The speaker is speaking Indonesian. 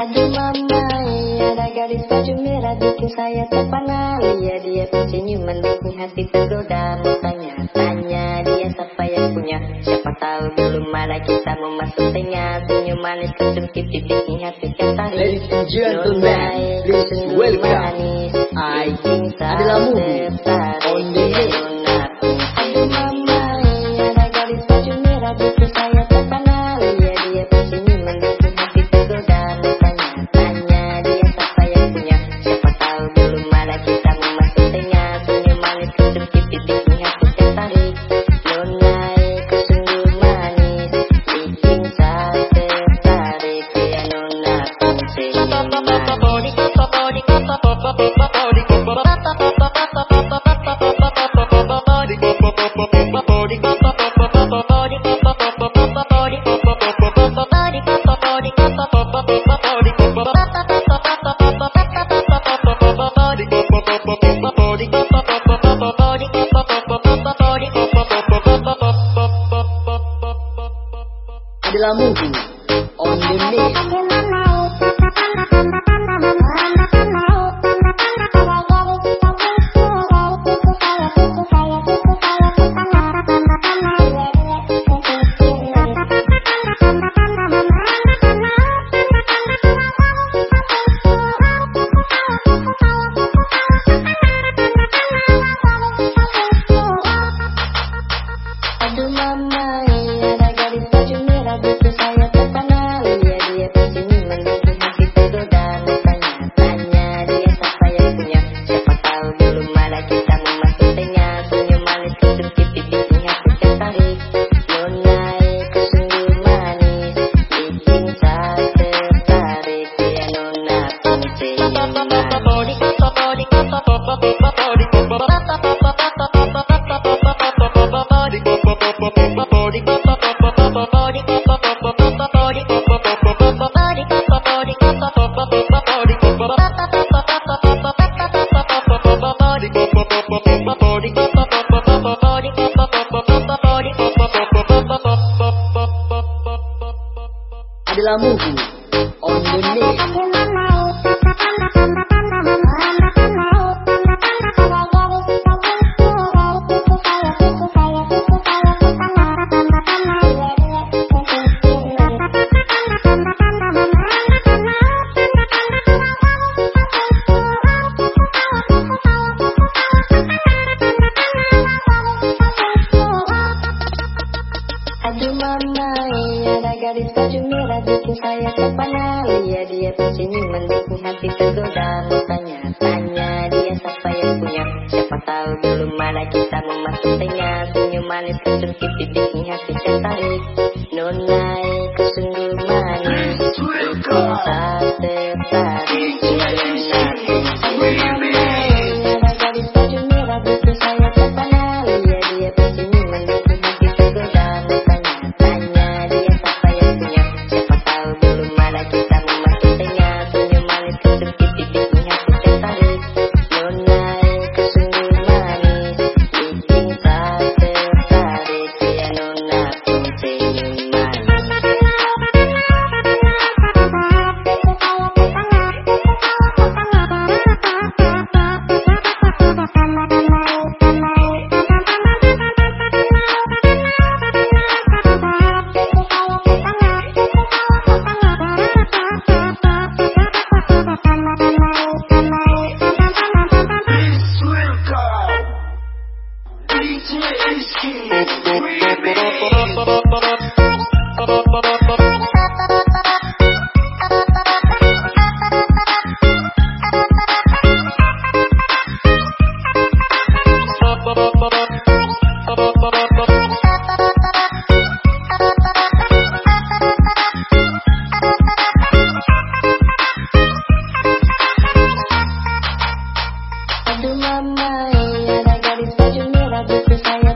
Aduh mama, ada gadis baju merah bikin saya terpana Lihat dia tersenyuman bikin hati tergoda. Mau tanya-tanya dia siapa yang punya. Siapa tahu dulu malah kita mau masuk tengah. Senyum manis kecup pipi bikin hati tertarik Ladies and gentlemen, please welcome I adalah Mubi Adalah Mubi on the mix. Adila Movie. Bikin saya terpana Lihat dia tersenyuman bikin hati tergoda. Mau tanya-tanya dia siapa yang punya. Siapa tahu dulu malah kita mau masuk tengah Senyum manis kecup pipi bikin hati tertarik. Nonai sungguh manis. Saya tertarik my mind. And I got this special that I just desire